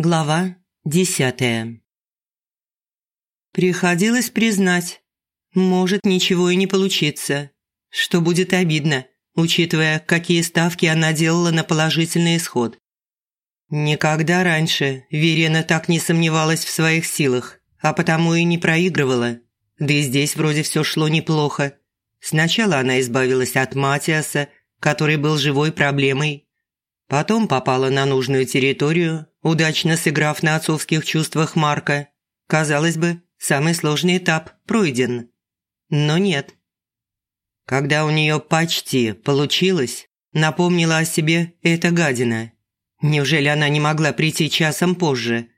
Глава десятая Приходилось признать, может ничего и не получиться, что будет обидно, учитывая, какие ставки она делала на положительный исход. Никогда раньше Верена так не сомневалась в своих силах, а потому и не проигрывала. Да и здесь вроде все шло неплохо. Сначала она избавилась от Матиаса, который был живой проблемой Потом попала на нужную территорию, удачно сыграв на отцовских чувствах Марка. Казалось бы, самый сложный этап пройден. Но нет. Когда у нее почти получилось, напомнила о себе эта гадина. Неужели она не могла прийти часом позже?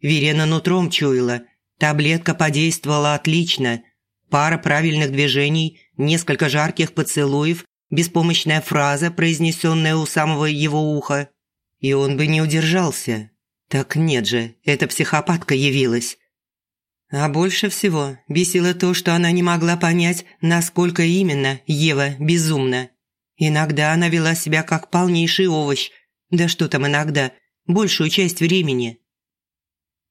Верена нутром чуяла. Таблетка подействовала отлично. Пара правильных движений, несколько жарких поцелуев беспомощная фраза, произнесенная у самого его уха. И он бы не удержался. Так нет же, эта психопатка явилась. А больше всего бесило то, что она не могла понять, насколько именно Ева безумна. Иногда она вела себя как полнейший овощ. Да что там иногда, большую часть времени.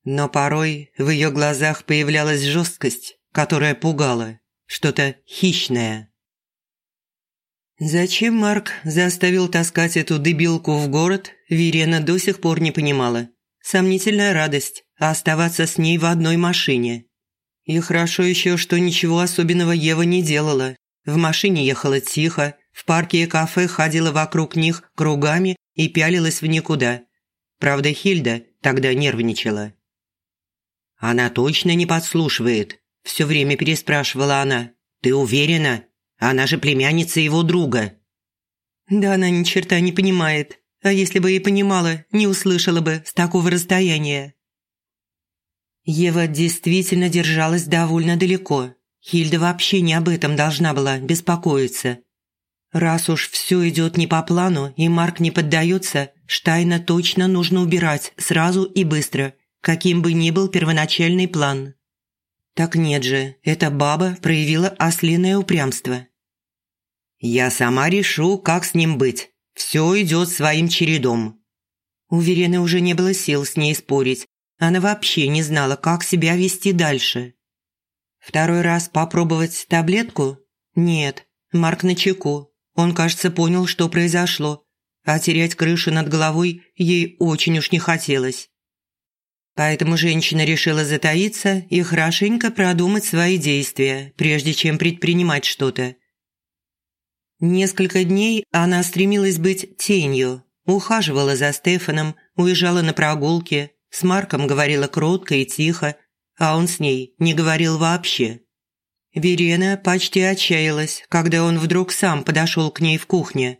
Но порой в ее глазах появлялась жесткость, которая пугала, что-то хищное. Зачем Марк заставил таскать эту дебилку в город, Верена до сих пор не понимала. Сомнительная радость оставаться с ней в одной машине. И хорошо еще, что ничего особенного Ева не делала. В машине ехала тихо, в парке и кафе ходила вокруг них кругами и пялилась в никуда. Правда, Хильда тогда нервничала. «Она точно не подслушивает?» – все время переспрашивала она. «Ты уверена?» Она же племянница его друга». «Да она ни черта не понимает. А если бы и понимала, не услышала бы с такого расстояния». Ева действительно держалась довольно далеко. Хильда вообще не об этом должна была беспокоиться. Раз уж все идет не по плану и Марк не поддается, Штайна точно нужно убирать сразу и быстро, каким бы ни был первоначальный план. Так нет же, эта баба проявила ослиное упрямство. «Я сама решу, как с ним быть. Все идет своим чередом». У Верены уже не было сил с ней спорить. Она вообще не знала, как себя вести дальше. Второй раз попробовать таблетку? Нет, Марк на чеку. Он, кажется, понял, что произошло. А терять крышу над головой ей очень уж не хотелось. Поэтому женщина решила затаиться и хорошенько продумать свои действия, прежде чем предпринимать что-то. Несколько дней она стремилась быть тенью, ухаживала за Стефаном, уезжала на прогулки, с Марком говорила кротко и тихо, а он с ней не говорил вообще. Верена почти отчаялась, когда он вдруг сам подошел к ней в кухне.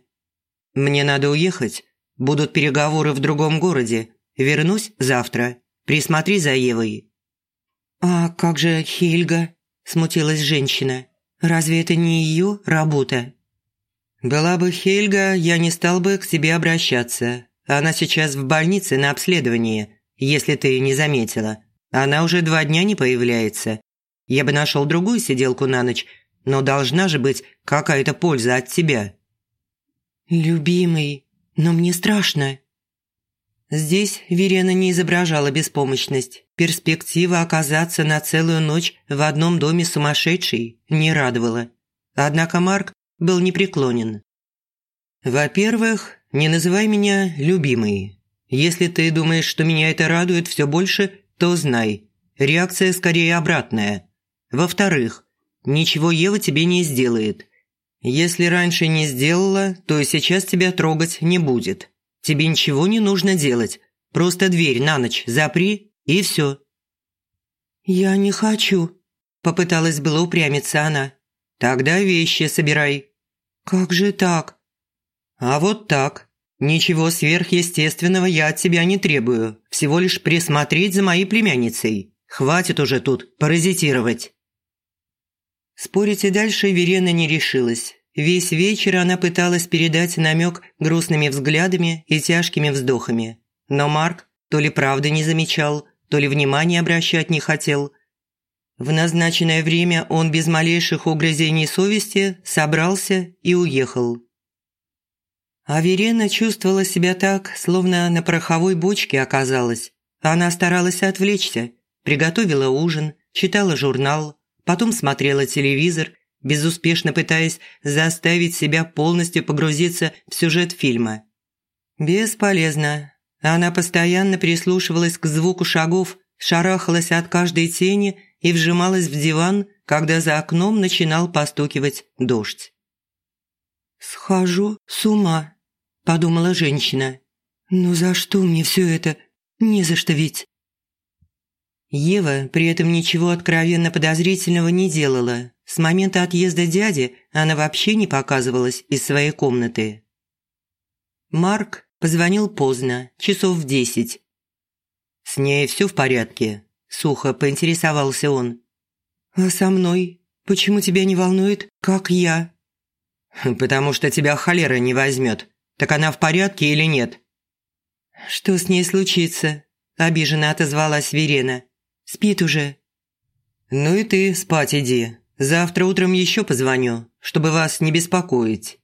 «Мне надо уехать. Будут переговоры в другом городе. Вернусь завтра. Присмотри за Евой». «А как же Хельга?» – смутилась женщина. «Разве это не ее работа?» «Была бы Хельга, я не стал бы к тебе обращаться. Она сейчас в больнице на обследовании, если ты не заметила. Она уже два дня не появляется. Я бы нашел другую сиделку на ночь, но должна же быть какая-то польза от тебя». «Любимый, но мне страшно», Здесь Верена не изображала беспомощность. Перспектива оказаться на целую ночь в одном доме сумасшедшей не радовала. Однако Марк был непреклонен. «Во-первых, не называй меня любимой. Если ты думаешь, что меня это радует все больше, то знай, реакция скорее обратная. Во-вторых, ничего Ева тебе не сделает. Если раньше не сделала, то и сейчас тебя трогать не будет. Тебе ничего не нужно делать. Просто дверь на ночь запри, и все». «Я не хочу», – попыталась было упрямиться она. «Тогда вещи собирай». «Как же так?» «А вот так. Ничего сверхъестественного я от тебя не требую. Всего лишь присмотреть за моей племянницей. Хватит уже тут паразитировать». Спорить и дальше Верена не решилась. Весь вечер она пыталась передать намек грустными взглядами и тяжкими вздохами. Но Марк то ли правды не замечал, то ли внимания обращать не хотел. В назначенное время он без малейших угрызений совести собрался и уехал. А Верена чувствовала себя так, словно на пороховой бочке оказалась. Она старалась отвлечься, приготовила ужин, читала журнал, потом смотрела телевизор, безуспешно пытаясь заставить себя полностью погрузиться в сюжет фильма. Бесполезно. Она постоянно прислушивалась к звуку шагов, шарахалась от каждой тени и вжималась в диван, когда за окном начинал постукивать дождь. «Схожу с ума», – подумала женщина. «Ну за что мне все это? Не за что ведь». Ева при этом ничего откровенно подозрительного не делала. С момента отъезда дяди она вообще не показывалась из своей комнаты. Марк позвонил поздно, часов в десять. «С ней все в порядке?» – сухо поинтересовался он. «А со мной? Почему тебя не волнует, как я?» «Потому что тебя холера не возьмет. Так она в порядке или нет?» «Что с ней случится?» – обиженно отозвалась Верена. «Спит уже». «Ну и ты спать иди. Завтра утром еще позвоню, чтобы вас не беспокоить».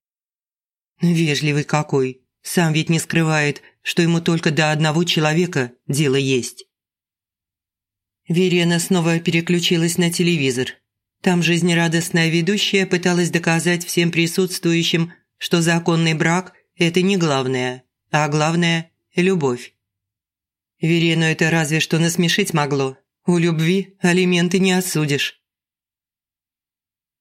Вежливый какой. Сам ведь не скрывает, что ему только до одного человека дело есть. Верена снова переключилась на телевизор. Там жизнерадостная ведущая пыталась доказать всем присутствующим, что законный брак – это не главное, а главное – любовь. Верену это разве что насмешить могло. У любви алименты не отсудишь.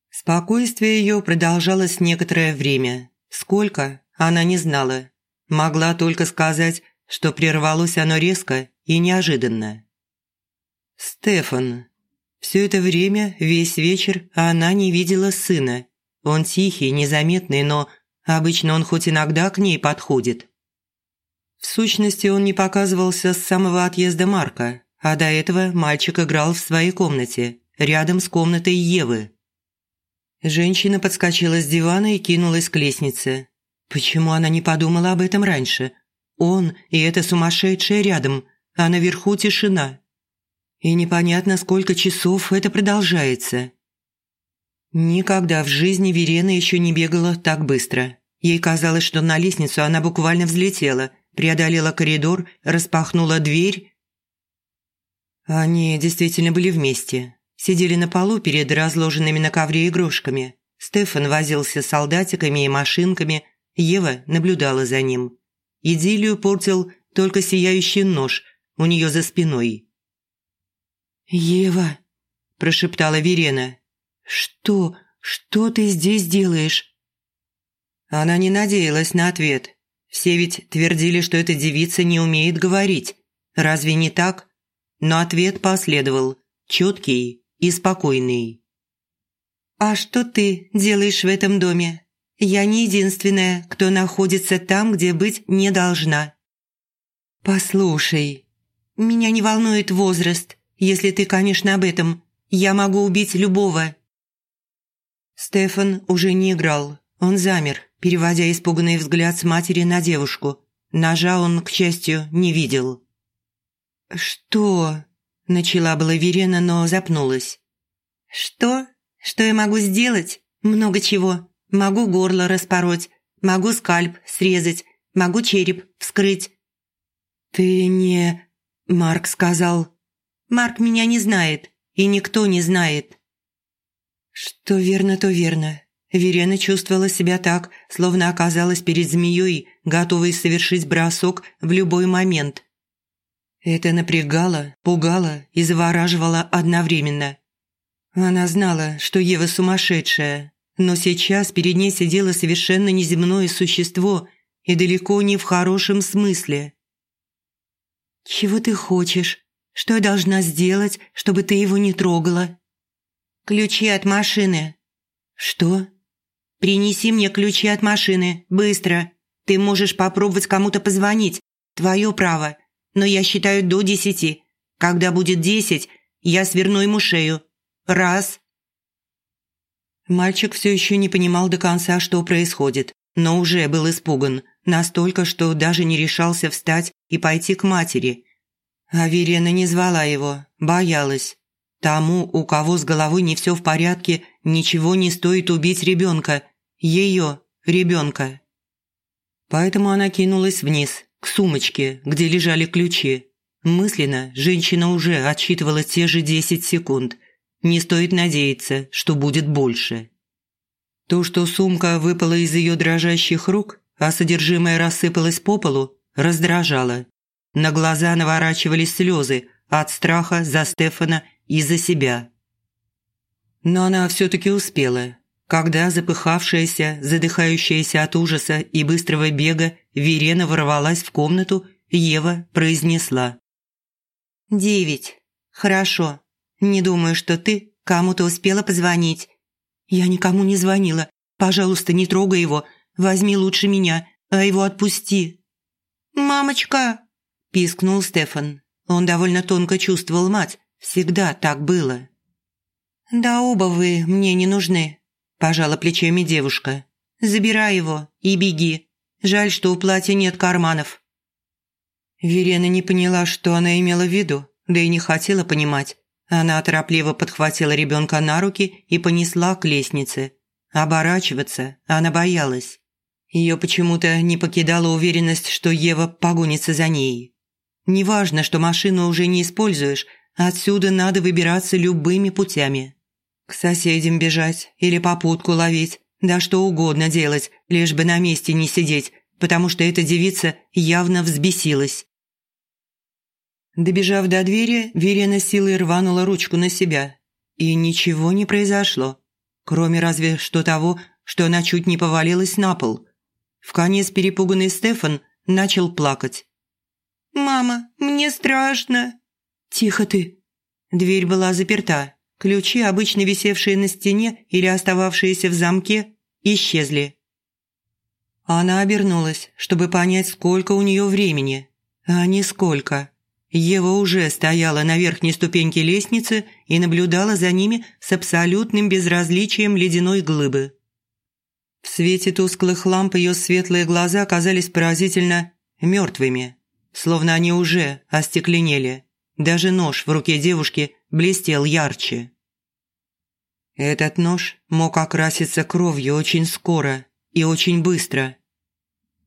Спокойствие ее продолжалось некоторое время. Сколько, она не знала. Могла только сказать, что прервалось оно резко и неожиданно. Стефан. Все это время, весь вечер, она не видела сына. Он тихий, незаметный, но обычно он хоть иногда к ней подходит. В сущности, он не показывался с самого отъезда Марка, а до этого мальчик играл в своей комнате, рядом с комнатой Евы. Женщина подскочила с дивана и кинулась к лестнице. Почему она не подумала об этом раньше? Он и эта сумасшедшая рядом, а наверху тишина. И непонятно, сколько часов это продолжается. Никогда в жизни Верена еще не бегала так быстро. Ей казалось, что на лестницу она буквально взлетела, преодолела коридор, распахнула дверь. Они действительно были вместе. Сидели на полу перед разложенными на ковре игрушками. Стефан возился с солдатиками и машинками, Ева наблюдала за ним. Идиллию портил только сияющий нож у нее за спиной. «Ева», – прошептала Верена, – «что, что ты здесь делаешь?» Она не надеялась на ответ. Все ведь твердили, что эта девица не умеет говорить. Разве не так? Но ответ последовал, четкий и спокойный. «А что ты делаешь в этом доме? Я не единственная, кто находится там, где быть не должна». «Послушай, меня не волнует возраст, если ты, конечно, об этом. Я могу убить любого». Стефан уже не играл. Он замер, переводя испуганный взгляд с матери на девушку. Ножа он, к счастью, не видел. «Что?» – начала была Верена, но запнулась. «Что? Что я могу сделать? Много чего. Могу горло распороть, могу скальп срезать, могу череп вскрыть». «Ты не...» – Марк сказал. Марк меня не знает, и никто не знает». Что верно, то верно. Верена чувствовала себя так, словно оказалась перед змеей, готовой совершить бросок в любой момент. Это напрягало, пугало и завораживало одновременно. Она знала, что Ева сумасшедшая, но сейчас перед ней сидело совершенно неземное существо и далеко не в хорошем смысле. «Чего ты хочешь?» Что я должна сделать, чтобы ты его не трогала?» «Ключи от машины». «Что?» «Принеси мне ключи от машины, быстро. Ты можешь попробовать кому-то позвонить. Твое право. Но я считаю до десяти. Когда будет десять, я сверну ему шею. Раз». Мальчик все еще не понимал до конца, что происходит, но уже был испуган, настолько, что даже не решался встать и пойти к матери – а Верена не звала его, боялась. Тому, у кого с головой не все в порядке, ничего не стоит убить ребенка. Ее ребенка. Поэтому она кинулась вниз, к сумочке, где лежали ключи. Мысленно женщина уже отсчитывала те же 10 секунд. Не стоит надеяться, что будет больше. То, что сумка выпала из ее дрожащих рук, а содержимое рассыпалось по полу, раздражало. На глаза наворачивались слезы от страха за Стефана и за себя. Но она все-таки успела, когда запыхавшаяся, задыхающаяся от ужаса и быстрого бега Верена ворвалась в комнату, Ева произнесла. «Девять. Хорошо. Не думаю, что ты кому-то успела позвонить. Я никому не звонила. Пожалуйста, не трогай его. Возьми лучше меня, а его отпусти». «Мамочка!» – пискнул Стефан. Он довольно тонко чувствовал мать. Всегда так было. «Да оба вы мне не нужны», – пожала плечами девушка. «Забирай его и беги. Жаль, что у платья нет карманов». Верена не поняла, что она имела в виду, да и не хотела понимать. Она торопливо подхватила ребенка на руки и понесла к лестнице. Оборачиваться она боялась. Ее почему-то не покидала уверенность, что Ева погонится за ней. Неважно, что машину уже не используешь, отсюда надо выбираться любыми путями. К соседям бежать или попутку ловить, да что угодно делать, лишь бы на месте не сидеть, потому что эта девица явно взбесилась. Добежав до двери, Верена силой рванула ручку на себя. И ничего не произошло, кроме разве что того, что она чуть не повалилась на пол. В конец перепуганный Стефан начал плакать. «Мама, мне страшно!» «Тихо ты!» Дверь была заперта. Ключи, обычно висевшие на стене или остававшиеся в замке, исчезли. Она обернулась, чтобы понять, сколько у нее времени. А не сколько. Ева уже стояла на верхней ступеньке лестницы и наблюдала за ними с абсолютным безразличием ледяной глыбы. В свете тусклых ламп ее светлые глаза казались поразительно мертвыми, словно они уже остекленели. Даже нож в руке девушки блестел ярче. Этот нож мог окраситься кровью очень скоро и очень быстро –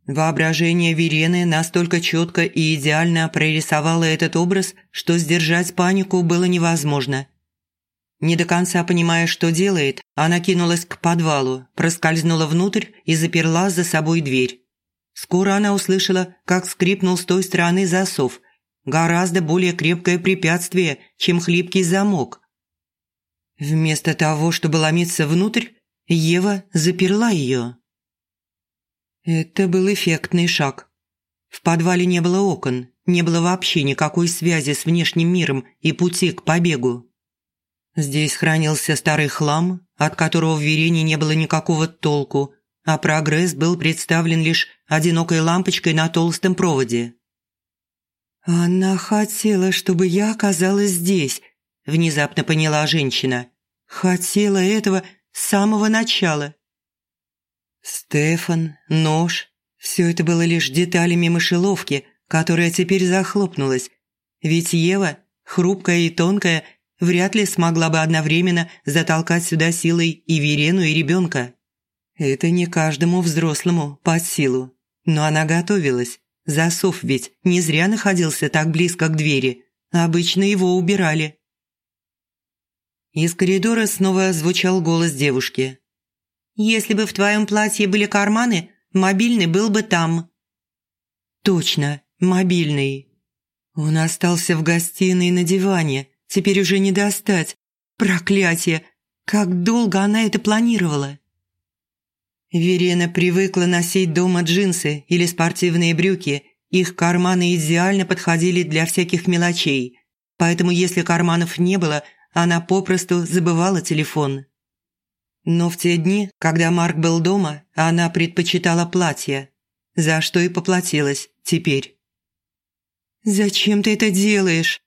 Воображение Верены настолько четко и идеально прорисовало этот образ, что сдержать панику было невозможно. Не до конца понимая, что делает, она кинулась к подвалу, проскользнула внутрь и заперла за собой дверь. Скоро она услышала, как скрипнул с той стороны засов. Гораздо более крепкое препятствие, чем хлипкий замок. Вместо того, чтобы ломиться внутрь, Ева заперла ее. Это был эффектный шаг. В подвале не было окон, не было вообще никакой связи с внешним миром и пути к побегу. Здесь хранился старый хлам, от которого в Верене не было никакого толку, а прогресс был представлен лишь одинокой лампочкой на толстом проводе. «Она хотела, чтобы я оказалась здесь», – внезапно поняла женщина. «Хотела этого с самого начала». Стефан, нож – все это было лишь деталями мышеловки, которая теперь захлопнулась. Ведь Ева, хрупкая и тонкая, вряд ли смогла бы одновременно затолкать сюда силой и Верену, и ребенка. Это не каждому взрослому под силу. Но она готовилась. Засов ведь не зря находился так близко к двери. Обычно его убирали. Из коридора снова звучал голос девушки. Если бы в твоем платье были карманы, мобильный был бы там». «Точно, мобильный. Он остался в гостиной на диване. Теперь уже не достать. Проклятие! Как долго она это планировала!» Верена привыкла носить дома джинсы или спортивные брюки. Их карманы идеально подходили для всяких мелочей. Поэтому если карманов не было, она попросту забывала телефон. Но в те дни, когда Марк был дома, она предпочитала платье, за что и поплатилась теперь. «Зачем ты это делаешь?»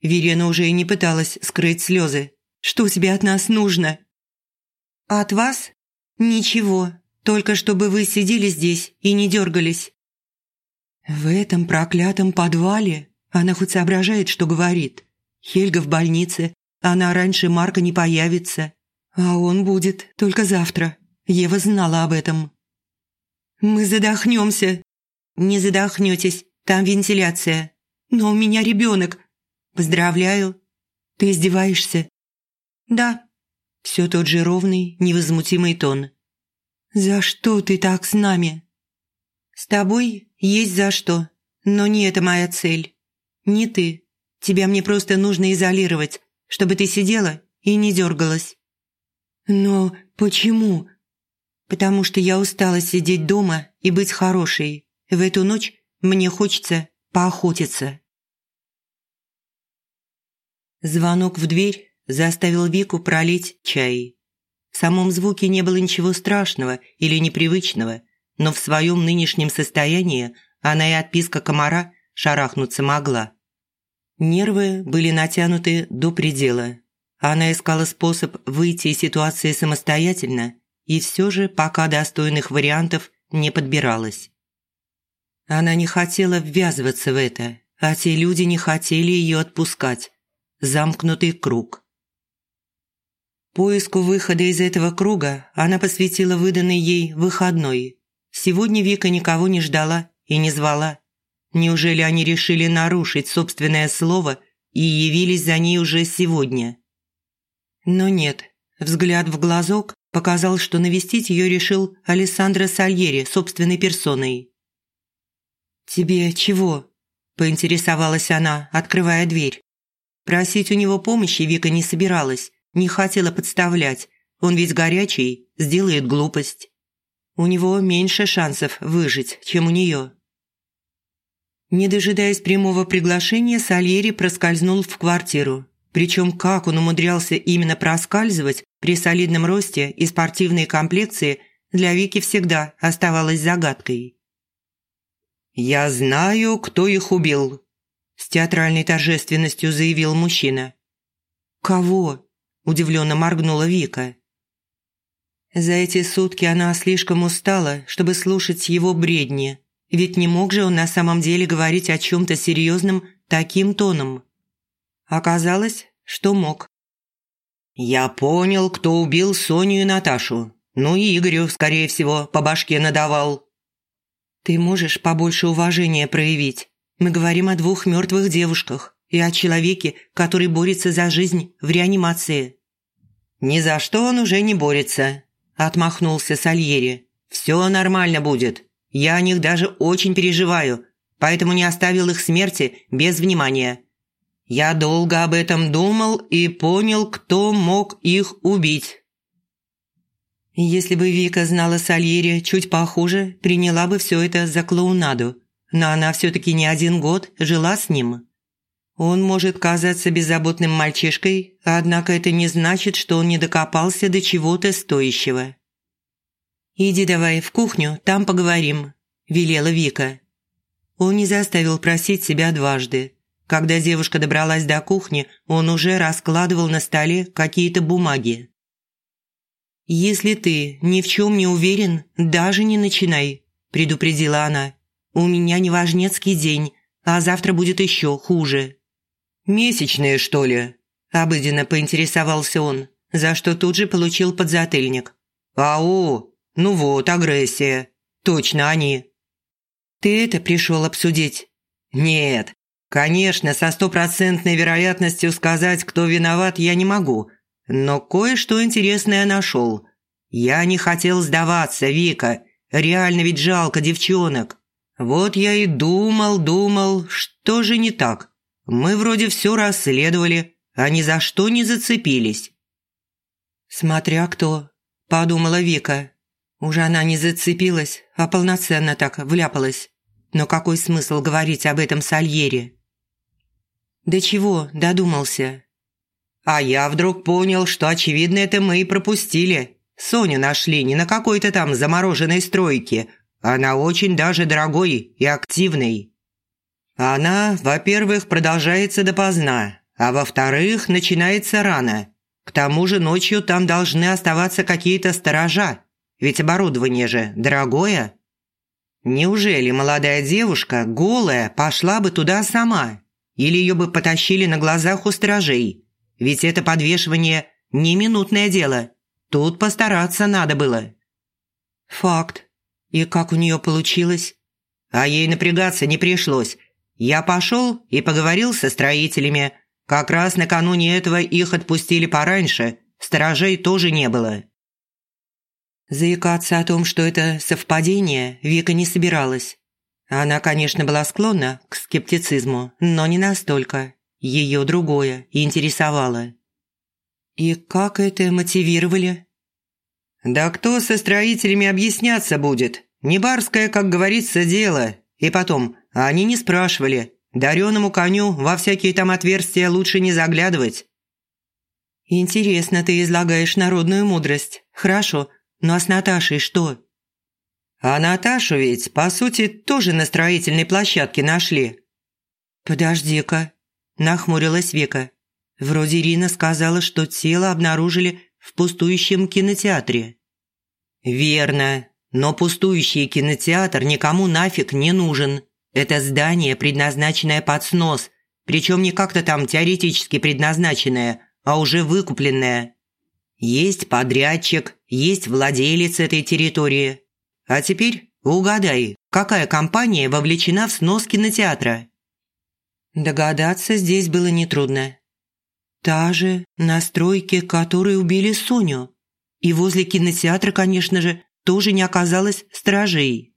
Верена уже и не пыталась скрыть слезы. «Что тебе от нас нужно?» «От вас? Ничего, только чтобы вы сидели здесь и не дергались». В этом проклятом подвале она хоть соображает, что говорит. Хельга в больнице, она раньше Марка не появится. А он будет только завтра. Ева знала об этом. «Мы задохнемся». «Не задохнетесь, там вентиляция». но у меня ребенок. Поздравляю. Ты издеваешься? Да. Все тот же ровный, невозмутимый тон. За что ты так с нами? С тобой есть за что, но не это моя цель. Не ты. Тебя мне просто нужно изолировать, чтобы ты сидела и не дергалась. Но почему? Потому что я устала сидеть дома и быть хорошей. В эту ночь мне хочется поохотиться. Звонок в дверь заставил Вику пролить чай. В самом звуке не было ничего страшного или непривычного, но в своем нынешнем состоянии она и отписка комара шарахнуться могла. Нервы были натянуты до предела. Она искала способ выйти из ситуации самостоятельно и все же пока достойных вариантов не подбиралась. Она не хотела ввязываться в это, а те люди не хотели ее отпускать замкнутый круг. Поиску выхода из этого круга она посвятила выданный ей выходной. Сегодня Вика никого не ждала и не звала. Неужели они решили нарушить собственное слово и явились за ней уже сегодня? Но нет, взгляд в глазок показал, что навестить ее решил Алессандро Сальери собственной персоной. «Тебе чего?» – поинтересовалась она, открывая дверь. Просить у него помощи Вика не собиралась, не хотела подставлять. Он ведь горячий, сделает глупость. У него меньше шансов выжить, чем у нее. Не дожидаясь прямого приглашения, Сальери проскользнул в квартиру. Причем как он умудрялся именно проскальзывать при солидном росте и спортивной комплекции, для Вики всегда оставалось загадкой. «Я знаю, кто их убил», с театральной торжественностью заявил мужчина. «Кого?» – удивленно моргнула Вика. За эти сутки она слишком устала, чтобы слушать его бредни, ведь не мог же он на самом деле говорить о чем-то серьезном таким тоном. Оказалось, что мог. «Я понял, кто убил Соню и Наташу. Ну и Игорю, скорее всего, по башке надавал». «Ты можешь побольше уважения проявить?» Мы говорим о двух мертвых девушках и о человеке, который борется за жизнь в реанимации». «Ни за что он уже не борется», – отмахнулся Сальери. «Все нормально будет. Я о них даже очень переживаю, поэтому не оставил их смерти без внимания. Я долго об этом думал и понял, кто мог их убить». Если бы Вика знала Сальери чуть похуже, приняла бы все это за клоунаду – но она все-таки не один год жила с ним. Он может казаться беззаботным мальчишкой, однако это не значит, что он не докопался до чего-то стоящего. «Иди давай в кухню, там поговорим», – велела Вика. Он не заставил просить себя дважды. Когда девушка добралась до кухни, он уже раскладывал на столе какие-то бумаги. «Если ты ни в чем не уверен, даже не начинай», – предупредила она. У меня неважнецкий день, а завтра будет еще хуже». «Месячные, что ли?» – обыденно поинтересовался он, за что тут же получил подзатыльник. «Ау, ну вот, агрессия. Точно они». «Ты это пришел обсудить?» «Нет, конечно, со стопроцентной вероятностью сказать, кто виноват, я не могу. Но кое-что интересное нашел. Я не хотел сдаваться, Вика. Реально ведь жалко девчонок. Вот я и думал, думал, что же не так. Мы вроде все расследовали, а ни за что не зацепились. «Смотря кто», – подумала Вика. Уже она не зацепилась, а полноценно так вляпалась. Но какой смысл говорить об этом Сальере? «Да чего?» – додумался. «А я вдруг понял, что, очевидно, это мы и пропустили. Соню нашли не на какой-то там замороженной стройке, она очень даже дорогой и активной. Она, во-первых, продолжается допоздна, а во-вторых, начинается рано. К тому же ночью там должны оставаться какие-то сторожа, ведь оборудование же дорогое. Неужели молодая девушка, голая, пошла бы туда сама? Или ее бы потащили на глазах у сторожей? Ведь это подвешивание – не минутное дело. Тут постараться надо было. Факт. И как у нее получилось? А ей напрягаться не пришлось. Я пошел и поговорил со строителями. Как раз накануне этого их отпустили пораньше, сторожей тоже не было». Заикаться о том, что это совпадение, Вика не собиралась. Она, конечно, была склонна к скептицизму, но не настолько. Ее другое интересовало. «И как это мотивировали?» «Да кто со строителями объясняться будет? Не барское, как говорится, дело. И потом, они не спрашивали. Дареному коню во всякие там отверстия лучше не заглядывать». «Интересно ты излагаешь народную мудрость. Хорошо, ну а с Наташей что?» «А Наташу ведь, по сути, тоже на строительной площадке нашли». «Подожди-ка», – нахмурилась Вика. «Вроде Ирина сказала, что тело обнаружили в пустующем кинотеатре». «Верно, но пустующий кинотеатр никому нафиг не нужен. Это здание, предназначенное под снос, причем не как-то там теоретически предназначенное, а уже выкупленное. Есть подрядчик, есть владелец этой территории. А теперь угадай, какая компания вовлечена в снос кинотеатра?» Догадаться здесь было нетрудно. Та же, на стройке которой убили Соню. И возле кинотеатра, конечно же, тоже не оказалось стражей.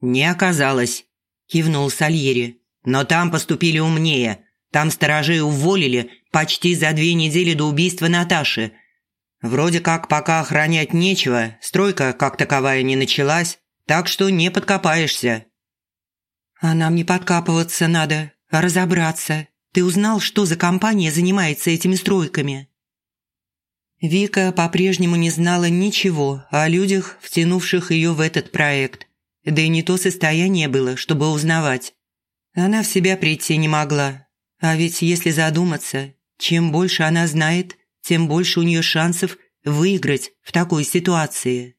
«Не оказалось», – кивнул Сальери. «Но там поступили умнее. Там сторожей уволили почти за две недели до убийства Наташи – Вроде как пока охранять нечего, стройка как таковая не началась, так что не подкопаешься». «А нам не подкапываться надо, а разобраться. Ты узнал, что за компания занимается этими стройками?» Вика по-прежнему не знала ничего о людях, втянувших ее в этот проект. Да и не то состояние было, чтобы узнавать. Она в себя прийти не могла. А ведь если задуматься, чем больше она знает – тем больше у нее шансов выиграть в такой ситуации.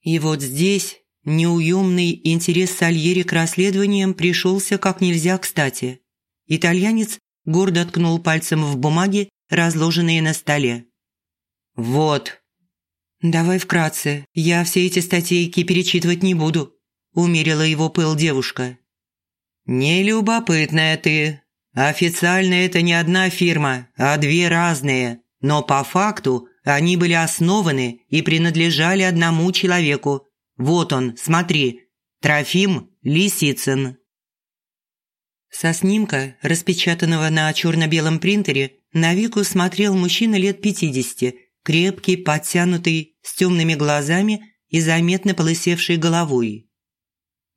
И вот здесь неуемный интерес Сальери к расследованиям пришелся как нельзя кстати. Итальянец гордо ткнул пальцем в бумаги, разложенные на столе. «Вот». «Давай вкратце, я все эти статейки перечитывать не буду», – умерила его пыл девушка. «Не любопытная ты», Официально это не одна фирма, а две разные, но по факту они были основаны и принадлежали одному человеку. Вот он, смотри, Трофим Лисицын. Со снимка, распечатанного на черно-белом принтере, на Вику смотрел мужчина лет 50, крепкий, подтянутый, с темными глазами и заметно полысевшей головой.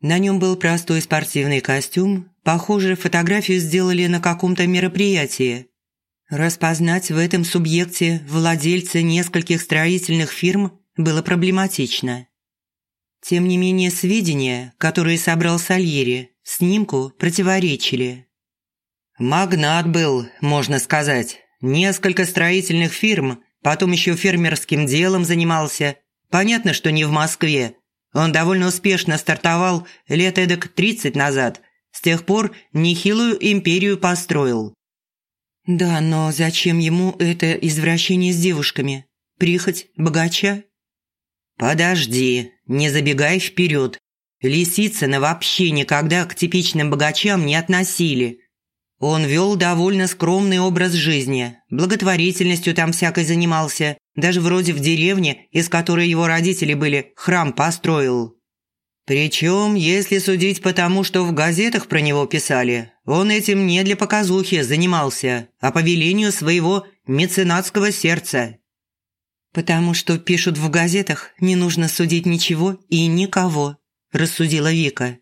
На нем был простой спортивный костюм, Похоже, фотографию сделали на каком-то мероприятии. Распознать в этом субъекте владельца нескольких строительных фирм было проблематично. Тем не менее, сведения, которые собрал Сальери, снимку противоречили. «Магнат был, можно сказать. Несколько строительных фирм, потом еще фермерским делом занимался. Понятно, что не в Москве. Он довольно успешно стартовал лет эдак 30 назад – с тех пор нехилую империю построил. Да, но зачем ему это извращение с девушками? Прихоть богача? Подожди, не забегай вперед. Лисицына вообще никогда к типичным богачам не относили. Он вел довольно скромный образ жизни, благотворительностью там всякой занимался, даже вроде в деревне, из которой его родители были, храм построил. Причем, если судить по тому, что в газетах про него писали, он этим не для показухи занимался, а по велению своего меценатского сердца. «Потому что пишут в газетах, не нужно судить ничего и никого», – рассудила Вика.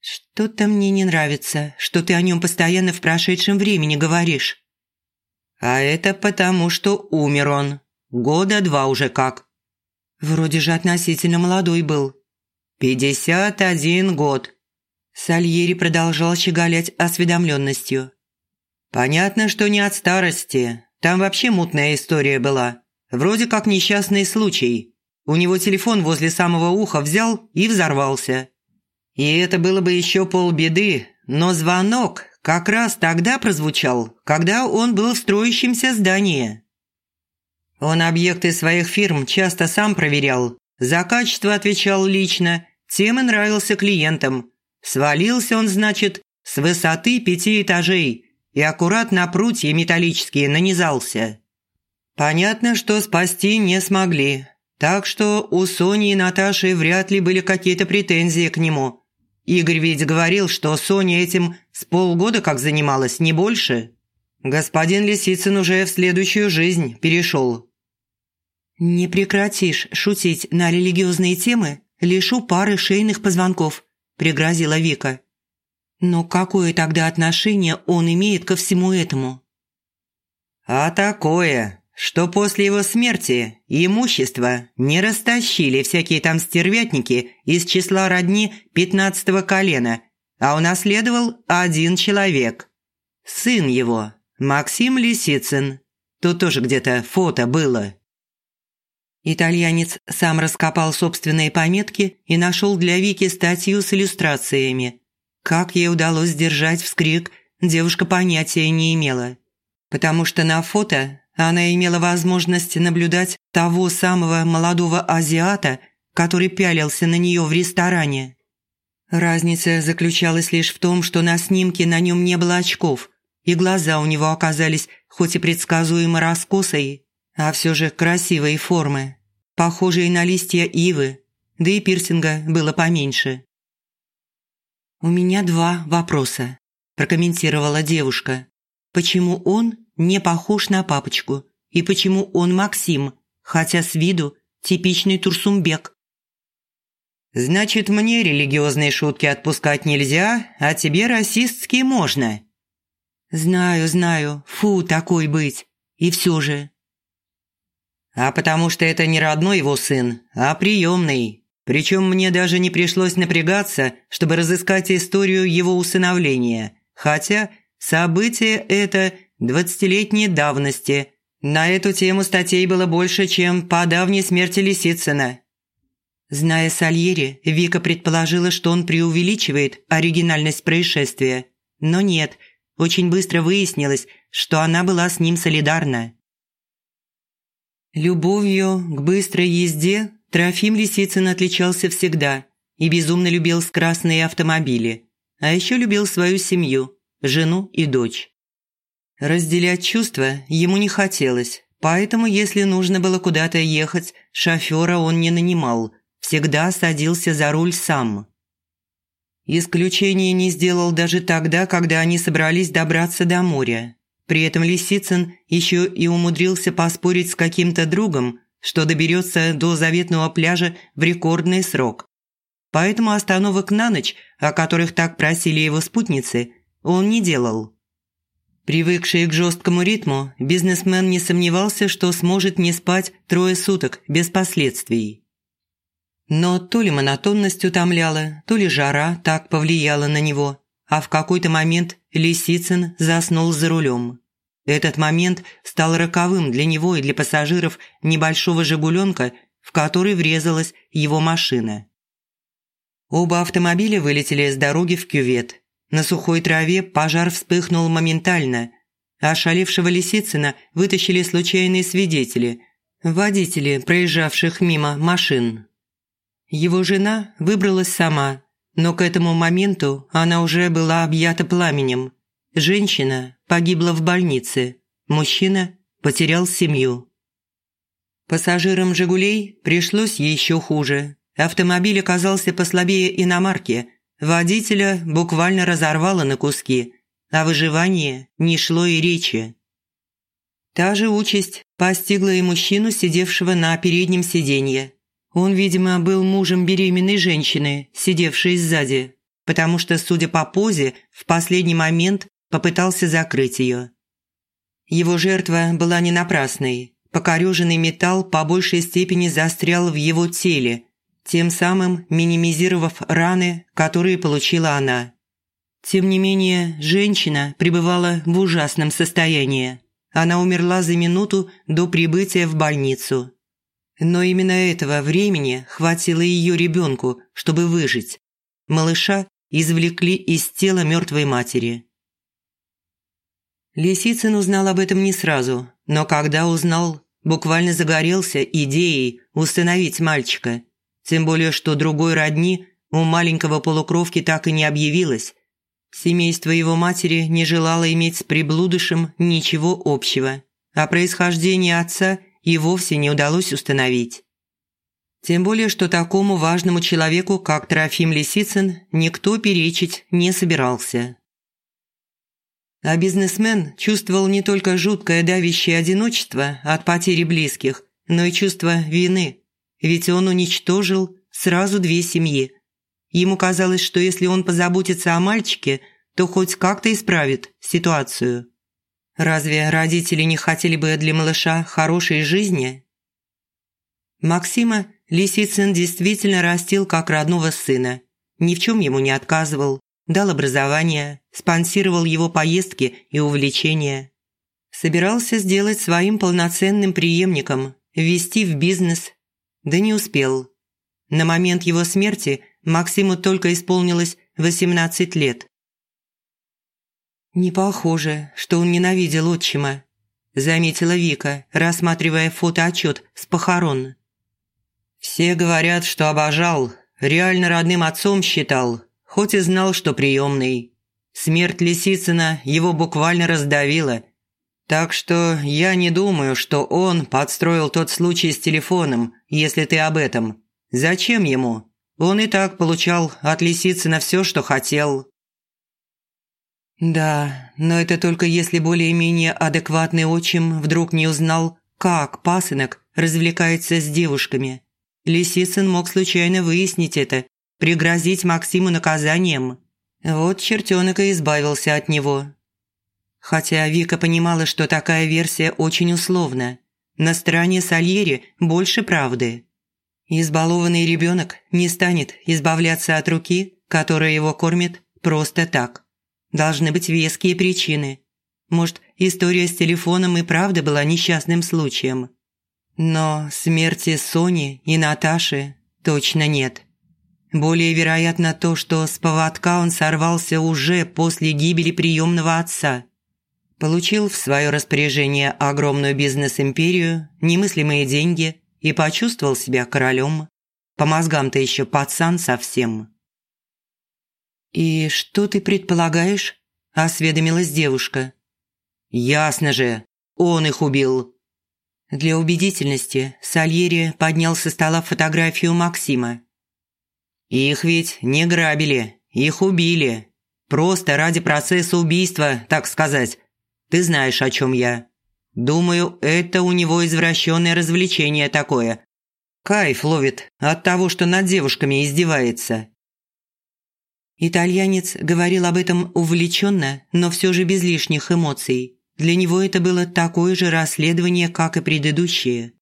«Что-то мне не нравится, что ты о нем постоянно в прошедшем времени говоришь». «А это потому, что умер он. Года два уже как». «Вроде же относительно молодой был», «Пятьдесят один год». Сальери продолжал щеголять осведомленностью. «Понятно, что не от старости. Там вообще мутная история была. Вроде как несчастный случай. У него телефон возле самого уха взял и взорвался. И это было бы еще полбеды, но звонок как раз тогда прозвучал, когда он был в строящемся здании. Он объекты своих фирм часто сам проверял, за качество отвечал лично тем и нравился клиентам. Свалился он, значит, с высоты пяти этажей и аккуратно прутья металлические нанизался. Понятно, что спасти не смогли, так что у Сони и Наташи вряд ли были какие-то претензии к нему. Игорь ведь говорил, что Соня этим с полгода как занималась, не больше. Господин Лисицын уже в следующую жизнь перешел. «Не прекратишь шутить на религиозные темы, лишу пары шейных позвонков», – пригрозила Вика. «Но какое тогда отношение он имеет ко всему этому?» «А такое, что после его смерти имущество не растащили всякие там стервятники из числа родни пятнадцатого колена, а унаследовал один человек. Сын его, Максим Лисицын. Тут тоже где-то фото было». Итальянец сам раскопал собственные пометки и нашел для Вики статью с иллюстрациями. Как ей удалось сдержать вскрик, девушка понятия не имела. Потому что на фото она имела возможность наблюдать того самого молодого азиата, который пялился на нее в ресторане. Разница заключалась лишь в том, что на снимке на нем не было очков, и глаза у него оказались хоть и предсказуемо раскосые, а все же красивой формы, похожие на листья ивы, да и пирсинга было поменьше. «У меня два вопроса», – прокомментировала девушка. «Почему он не похож на папочку? И почему он Максим, хотя с виду типичный турсумбек?» «Значит, мне религиозные шутки отпускать нельзя, а тебе расистские можно?» «Знаю, знаю, фу, такой быть. И все же, а потому что это не родной его сын, а приемный. Причем мне даже не пришлось напрягаться, чтобы разыскать историю его усыновления. Хотя событие это двадцатилетней давности. На эту тему статей было больше, чем по давней смерти Лисицына. Зная Сальери, Вика предположила, что он преувеличивает оригинальность происшествия. Но нет, очень быстро выяснилось, что она была с ним солидарна. Любовью к быстрой езде Трофим Лисицын отличался всегда и безумно любил скоростные автомобили, а еще любил свою семью, жену и дочь. Разделять чувства ему не хотелось, поэтому, если нужно было куда-то ехать, шофера он не нанимал, всегда садился за руль сам. Исключение не сделал даже тогда, когда они собрались добраться до моря. При этом Лисицын еще и умудрился поспорить с каким-то другом, что доберется до заветного пляжа в рекордный срок. Поэтому остановок на ночь, о которых так просили его спутницы, он не делал. Привыкший к жесткому ритму, бизнесмен не сомневался, что сможет не спать трое суток без последствий. Но то ли монотонность утомляла, то ли жара так повлияла на него, а в какой-то момент Лисицын заснул за рулем. Этот момент стал роковым для него и для пассажиров небольшого «Жигуленка», в который врезалась его машина. Оба автомобиля вылетели с дороги в кювет. На сухой траве пожар вспыхнул моментально. Ошалевшего Лисицына вытащили случайные свидетели – водители, проезжавших мимо машин. Его жена выбралась сама, но к этому моменту она уже была объята пламенем – Женщина погибла в больнице, мужчина потерял семью. Пассажирам «Жигулей» пришлось еще хуже. Автомобиль оказался послабее иномарки, водителя буквально разорвало на куски, о выживании не шло и речи. Та же участь постигла и мужчину, сидевшего на переднем сиденье. Он, видимо, был мужем беременной женщины, сидевшей сзади, потому что, судя по позе, в последний момент попытался закрыть ее. Его жертва была не напрасной. Покореженный металл по большей степени застрял в его теле, тем самым минимизировав раны, которые получила она. Тем не менее, женщина пребывала в ужасном состоянии. Она умерла за минуту до прибытия в больницу. Но именно этого времени хватило ее ребенку, чтобы выжить. Малыша извлекли из тела мертвой матери. Лисицын узнал об этом не сразу, но когда узнал, буквально загорелся идеей установить мальчика. Тем более, что другой родни у маленького полукровки так и не объявилось. Семейство его матери не желало иметь с приблудышем ничего общего, а происхождение отца и вовсе не удалось установить. Тем более, что такому важному человеку, как Трофим Лисицын, никто перечить не собирался. А бизнесмен чувствовал не только жуткое давящее одиночество от потери близких, но и чувство вины, ведь он уничтожил сразу две семьи. Ему казалось, что если он позаботится о мальчике, то хоть как-то исправит ситуацию. Разве родители не хотели бы для малыша хорошей жизни? Максима Лисицын действительно растил как родного сына, ни в чем ему не отказывал, дал образование, спонсировал его поездки и увлечения. Собирался сделать своим полноценным преемником, ввести в бизнес, да не успел. На момент его смерти Максиму только исполнилось 18 лет. «Не похоже, что он ненавидел отчима», – заметила Вика, рассматривая фотоотчет с похорон. Все говорят, что обожал, реально родным отцом считал, хоть и знал, что приемный. Смерть Лисицына его буквально раздавила. Так что я не думаю, что он подстроил тот случай с телефоном, если ты об этом. Зачем ему? Он и так получал от Лисицына все, что хотел. Да, но это только если более-менее адекватный отчим вдруг не узнал, как пасынок развлекается с девушками. Лисицын мог случайно выяснить это, пригрозить Максиму наказанием. Вот чертенок и избавился от него. Хотя Вика понимала, что такая версия очень условна. На стороне Сальери больше правды. Избалованный ребенок не станет избавляться от руки, которая его кормит просто так. Должны быть веские причины. Может, история с телефоном и правда была несчастным случаем. Но смерти Сони и Наташи точно нет. Более вероятно то, что с поводка он сорвался уже после гибели приемного отца. Получил в свое распоряжение огромную бизнес-империю, немыслимые деньги и почувствовал себя королем. По мозгам-то еще пацан совсем. «И что ты предполагаешь?» – осведомилась девушка. «Ясно же, он их убил», для убедительности Сальери поднял со стола фотографию Максима. «Их ведь не грабили, их убили. Просто ради процесса убийства, так сказать. Ты знаешь, о чем я. Думаю, это у него извращенное развлечение такое. Кайф ловит от того, что над девушками издевается». Итальянец говорил об этом увлеченно, но все же без лишних эмоций. Для него это было такое же расследование, как и предыдущее.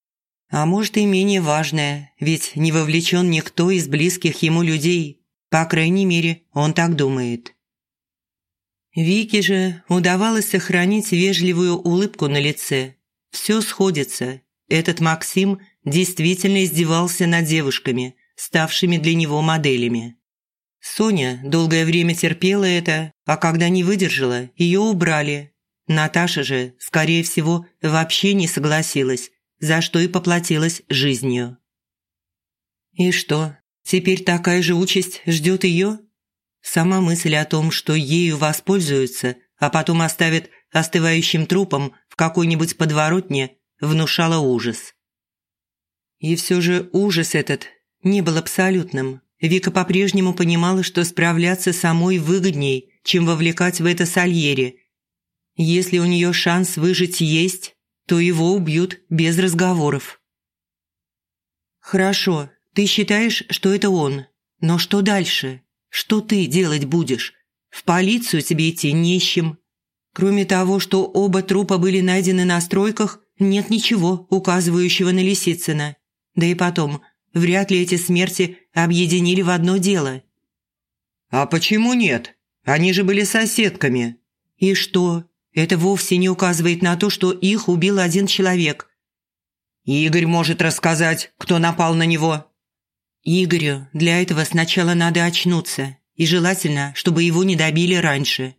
А может и менее важное, ведь не вовлечен никто из близких ему людей. По крайней мере, он так думает. Вике же удавалось сохранить вежливую улыбку на лице. Все сходится. Этот Максим действительно издевался над девушками, ставшими для него моделями. Соня долгое время терпела это, а когда не выдержала, ее убрали, Наташа же, скорее всего, вообще не согласилась, за что и поплатилась жизнью. И что, теперь такая же участь ждет ее? Сама мысль о том, что ею воспользуются, а потом оставят остывающим трупом в какой-нибудь подворотне, внушала ужас. И все же ужас этот не был абсолютным. Вика по-прежнему понимала, что справляться самой выгодней, чем вовлекать в это Сальери – если у нее шанс выжить есть, то его убьют без разговоров. «Хорошо, ты считаешь, что это он. Но что дальше? Что ты делать будешь? В полицию тебе идти не с чем. Кроме того, что оба трупа были найдены на стройках, нет ничего, указывающего на Лисицына. Да и потом, вряд ли эти смерти объединили в одно дело». «А почему нет? Они же были соседками». «И что? Это вовсе не указывает на то, что их убил один человек. Игорь может рассказать, кто напал на него. Игорю для этого сначала надо очнуться, и желательно, чтобы его не добили раньше.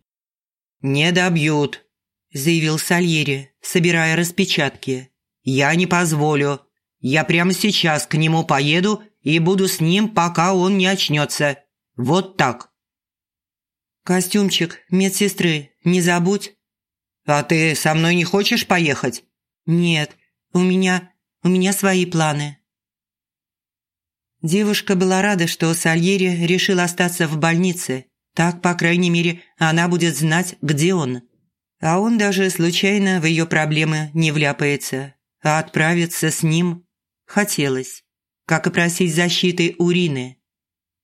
«Не добьют», – заявил Сальери, собирая распечатки. «Я не позволю. Я прямо сейчас к нему поеду и буду с ним, пока он не очнется». Вот так». «Костюмчик медсестры не забудь». «А ты со мной не хочешь поехать?» «Нет, у меня... у меня свои планы». Девушка была рада, что Сальери решил остаться в больнице. Так, по крайней мере, она будет знать, где он. А он даже случайно в ее проблемы не вляпается. А отправиться с ним хотелось. Как и просить защиты Урины.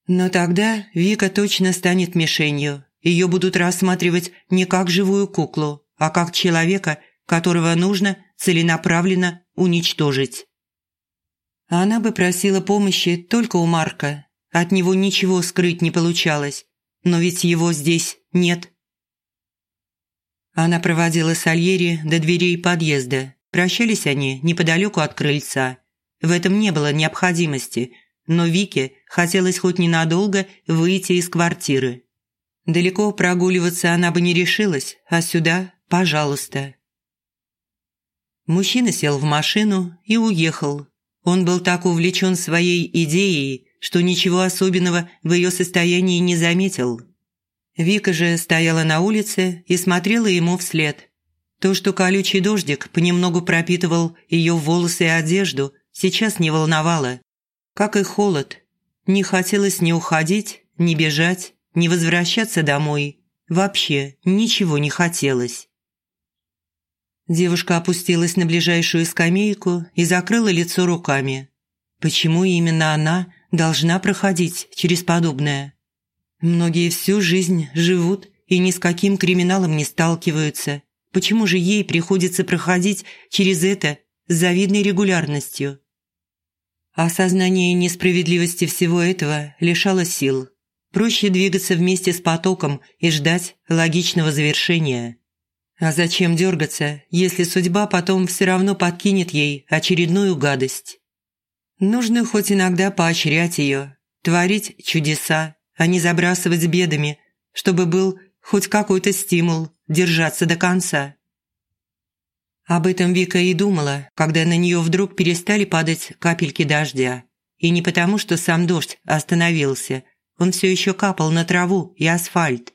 Но тогда Вика точно станет мишенью. Ее будут рассматривать не как живую куклу, а как человека, которого нужно целенаправленно уничтожить. Она бы просила помощи только у Марка. От него ничего скрыть не получалось. Но ведь его здесь нет. Она проводила Сальери до дверей подъезда. Прощались они неподалеку от крыльца. В этом не было необходимости, но Вике хотелось хоть ненадолго выйти из квартиры. Далеко прогуливаться она бы не решилась, а сюда – пожалуйста. Мужчина сел в машину и уехал, он был так увлечен своей идеей, что ничего особенного в ее состоянии не заметил. Вика же стояла на улице и смотрела ему вслед. То, что колючий дождик понемногу пропитывал ее волосы и одежду, сейчас не волновало. Как и холод. Не хотелось ни уходить, ни бежать, ни возвращаться домой. Вообще ничего не хотелось. Девушка опустилась на ближайшую скамейку и закрыла лицо руками. Почему именно она должна проходить через подобное? Многие всю жизнь живут и ни с каким криминалом не сталкиваются. Почему же ей приходится проходить через это с завидной регулярностью? Осознание несправедливости всего этого лишало сил. Проще двигаться вместе с потоком и ждать логичного завершения. А зачем дергаться, если судьба потом все равно подкинет ей очередную гадость? Нужно хоть иногда поощрять ее, творить чудеса, а не забрасывать бедами, чтобы был хоть какой-то стимул держаться до конца. Об этом Вика и думала, когда на нее вдруг перестали падать капельки дождя. И не потому, что сам дождь остановился, он все еще капал на траву и асфальт.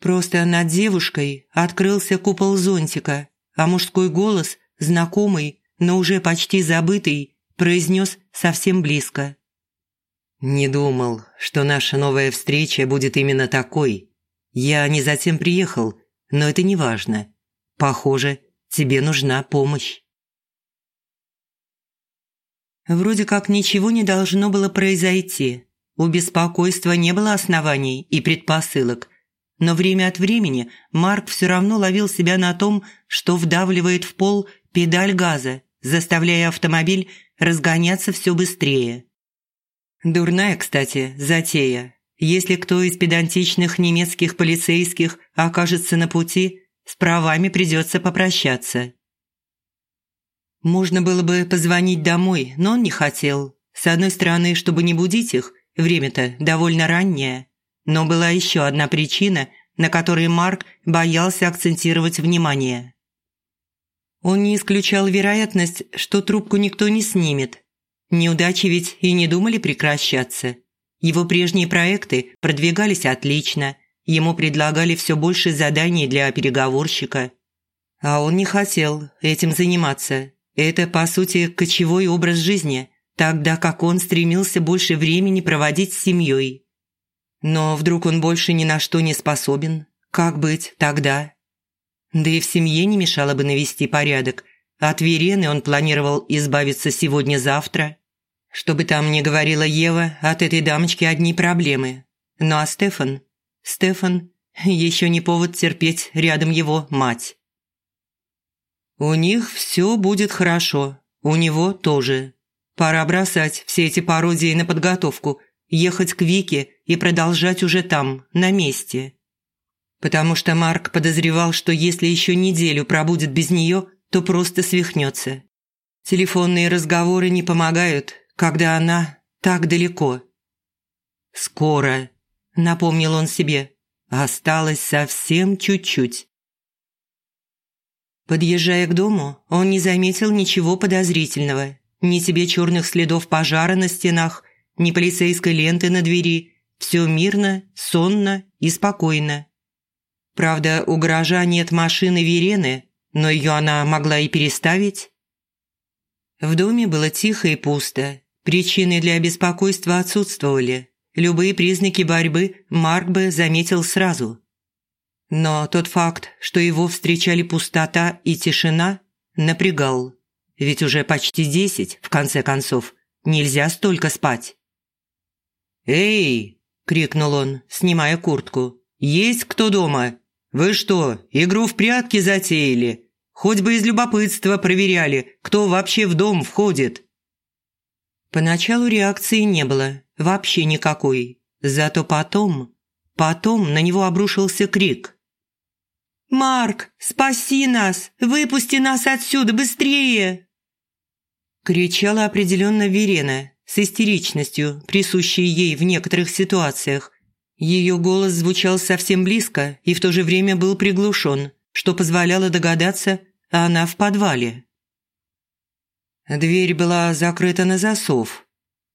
Просто над девушкой открылся купол зонтика, а мужской голос, знакомый, но уже почти забытый, произнес совсем близко. «Не думал, что наша новая встреча будет именно такой. Я не затем приехал, но это не важно. Похоже, тебе нужна помощь». Вроде как ничего не должно было произойти. У беспокойства не было оснований и предпосылок – но время от времени Марк все равно ловил себя на том, что вдавливает в пол педаль газа, заставляя автомобиль разгоняться все быстрее. Дурная, кстати, затея. Если кто из педантичных немецких полицейских окажется на пути, с правами придется попрощаться. Можно было бы позвонить домой, но он не хотел. С одной стороны, чтобы не будить их, время-то довольно раннее. Но была еще одна причина, на которой Марк боялся акцентировать внимание. Он не исключал вероятность, что трубку никто не снимет. Неудачи ведь и не думали прекращаться. Его прежние проекты продвигались отлично, ему предлагали все больше заданий для переговорщика. А он не хотел этим заниматься. Это, по сути, кочевой образ жизни, тогда как он стремился больше времени проводить с семьей. Но вдруг он больше ни на что не способен? Как быть тогда? Да и в семье не мешало бы навести порядок. От Верены он планировал избавиться сегодня-завтра. Что бы там ни говорила Ева, от этой дамочки одни проблемы. Ну а Стефан? Стефан еще не повод терпеть рядом его мать. У них все будет хорошо, у него тоже. Пора бросать все эти пародии на подготовку – ехать к Вике и продолжать уже там, на месте. Потому что Марк подозревал, что если еще неделю пробудет без нее, то просто свихнется. Телефонные разговоры не помогают, когда она так далеко. «Скоро», – напомнил он себе, – «осталось совсем чуть-чуть». Подъезжая к дому, он не заметил ничего подозрительного. Ни тебе черных следов пожара на стенах, ни полицейской ленты на двери, Все мирно, сонно и спокойно. Правда, у гаража нет машины Верены, но ее она могла и переставить. В доме было тихо и пусто. Причины для беспокойства отсутствовали. Любые признаки борьбы Марк бы заметил сразу. Но тот факт, что его встречали пустота и тишина, напрягал. Ведь уже почти десять, в конце концов. Нельзя столько спать. «Эй!» – крикнул он, снимая куртку. «Есть кто дома? Вы что, игру в прятки затеяли? Хоть бы из любопытства проверяли, кто вообще в дом входит». Поначалу реакции не было, вообще никакой. Зато потом, потом на него обрушился крик. «Марк, спаси нас! Выпусти нас отсюда быстрее!» Кричала определенно Верена, с истеричностью, присущей ей в некоторых ситуациях. Ее голос звучал совсем близко и в то же время был приглушен, что позволяло догадаться, она в подвале. Дверь была закрыта на засов.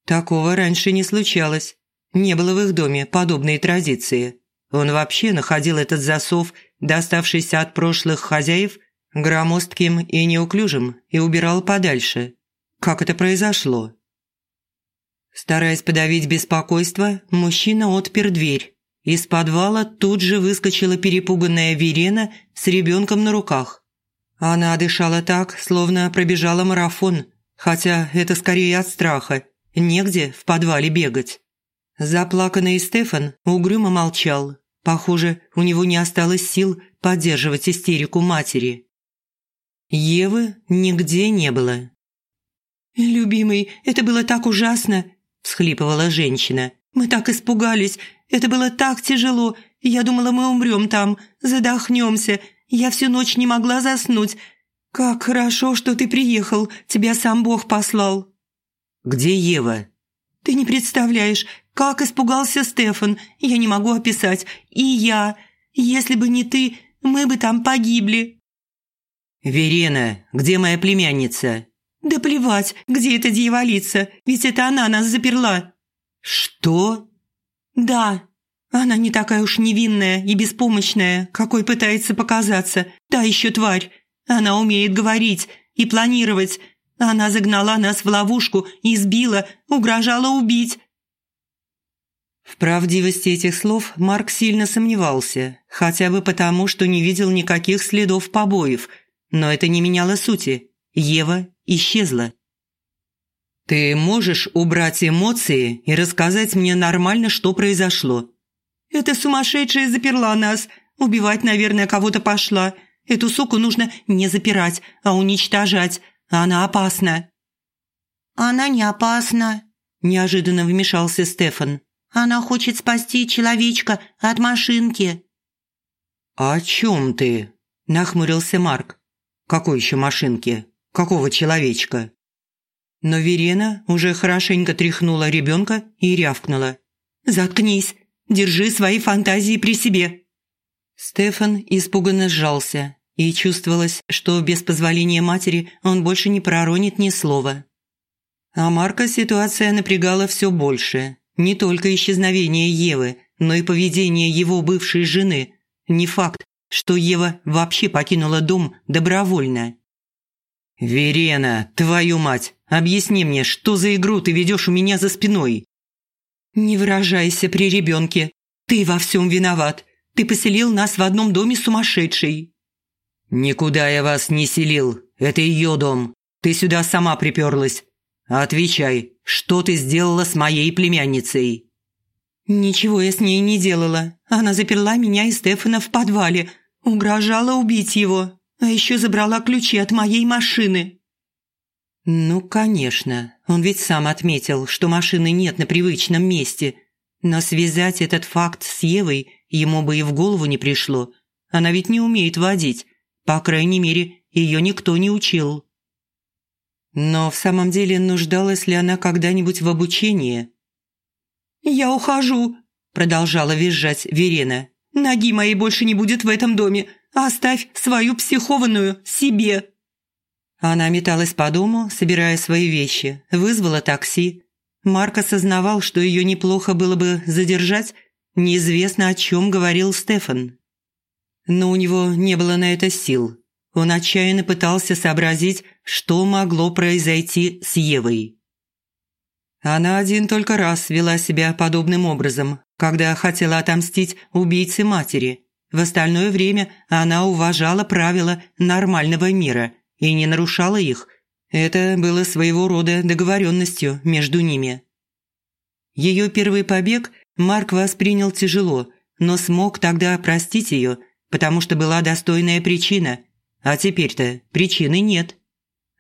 Такого раньше не случалось. Не было в их доме подобной традиции. Он вообще находил этот засов, доставшийся от прошлых хозяев, громоздким и неуклюжим, и убирал подальше. Как это произошло? Стараясь подавить беспокойство, мужчина отпер дверь. Из подвала тут же выскочила перепуганная Верена с ребенком на руках. Она дышала так, словно пробежала марафон, хотя это скорее от страха. Негде в подвале бегать. Заплаканный Стефан угрюмо молчал. Похоже, у него не осталось сил поддерживать истерику матери. Евы нигде не было. «Любимый, это было так ужасно!» – всхлипывала женщина. «Мы так испугались! Это было так тяжело! Я думала, мы умрем там, задохнемся, я всю ночь не могла заснуть. Как хорошо, что ты приехал. Тебя сам Бог послал». «Где Ева?» «Ты не представляешь, как испугался Стефан. Я не могу описать. И я. Если бы не ты, мы бы там погибли». «Верена, где моя племянница?» «Да плевать, где эта дьяволица, ведь это она нас заперла». «Что?» «Да, она не такая уж невинная и беспомощная, какой пытается показаться. Та еще тварь. Она умеет говорить и планировать. Она загнала нас в ловушку, избила, угрожала убить. В правдивости этих слов Марк сильно сомневался, хотя бы потому, что не видел никаких следов побоев. Но это не меняло сути. Ева исчезла. «Ты можешь убрать эмоции и рассказать мне нормально, что произошло?» Эта сумасшедшая заперла нас. Убивать, наверное, кого-то пошла. Эту суку нужно не запирать, а уничтожать. Она опасна». «Она не опасна», – неожиданно вмешался Стефан. «Она хочет спасти человечка от машинки». «О чем ты?» – нахмурился Марк. «Какой еще машинки? Какого человечка?» Но Верена уже хорошенько тряхнула ребенка и рявкнула. «Заткнись! Держи свои фантазии при себе». Стефан испуганно сжался, и чувствовалось, что без позволения матери он больше не проронит ни слова. А Марка ситуация напрягала все больше. Не только исчезновение Евы, но и поведение его бывшей жены. Не факт, что Ева вообще покинула дом добровольно. «Верена, твою мать, объясни мне, что за игру ты ведешь у меня за спиной?» «Не выражайся при ребенке. Ты во всем виноват. Ты поселил нас в одном доме сумасшедшей». «Никуда я вас не селил. Это ее дом. Ты сюда сама приперлась. Отвечай, что ты сделала с моей племянницей?» «Ничего я с ней не делала. Она заперла меня и Стефана в подвале, угрожала убить его, а еще забрала ключи от моей машины». Ну, конечно, он ведь сам отметил, что машины нет на привычном месте. Но связать этот факт с Евой ему бы и в голову не пришло. Она ведь не умеет водить. По крайней мере, ее никто не учил. Но в самом деле нуждалась ли она когда-нибудь в обучении? «Я ухожу», – продолжала визжать Верена. «Ноги моей больше не будет в этом доме. Оставь свою психованную себе». Она металась по дому, собирая свои вещи, вызвала такси. Марк осознавал, что ее неплохо было бы задержать, неизвестно о чем говорил Стефан. Но у него не было на это сил. Он отчаянно пытался сообразить, что могло произойти с Евой. Она один только раз вела себя подобным образом, когда хотела отомстить убийце матери. В остальное время она уважала правила нормального мира и не нарушала их. Это было своего рода договоренностью между ними. Ее первый побег Марк воспринял тяжело, но смог тогда простить ее, потому что была достойная причина. А теперь-то причины нет.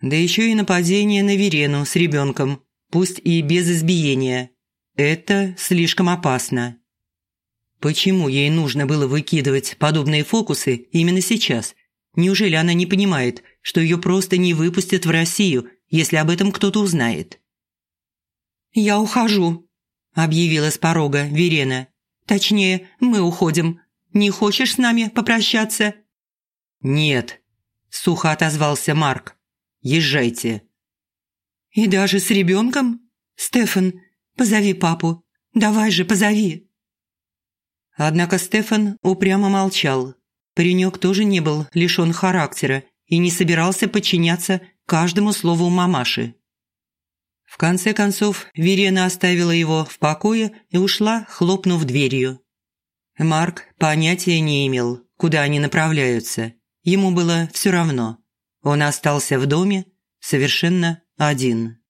Да еще и нападение на Верену с ребенком – пусть и без избиения. Это слишком опасно. Почему ей нужно было выкидывать подобные фокусы именно сейчас? Неужели она не понимает, что ее просто не выпустят в Россию, если об этом кто-то узнает? «Я ухожу», – объявила с порога Верена. «Точнее, мы уходим. Не хочешь с нами попрощаться?» «Нет», – сухо отозвался Марк. «Езжайте». «И даже с ребенком? Стефан, позови папу. Давай же, позови». Однако Стефан упрямо молчал. Паренек тоже не был лишен характера и не собирался подчиняться каждому слову мамаши. В конце концов, Верена оставила его в покое и ушла, хлопнув дверью. Марк понятия не имел, куда они направляются. Ему было все равно. Он остался в доме, совершенно один.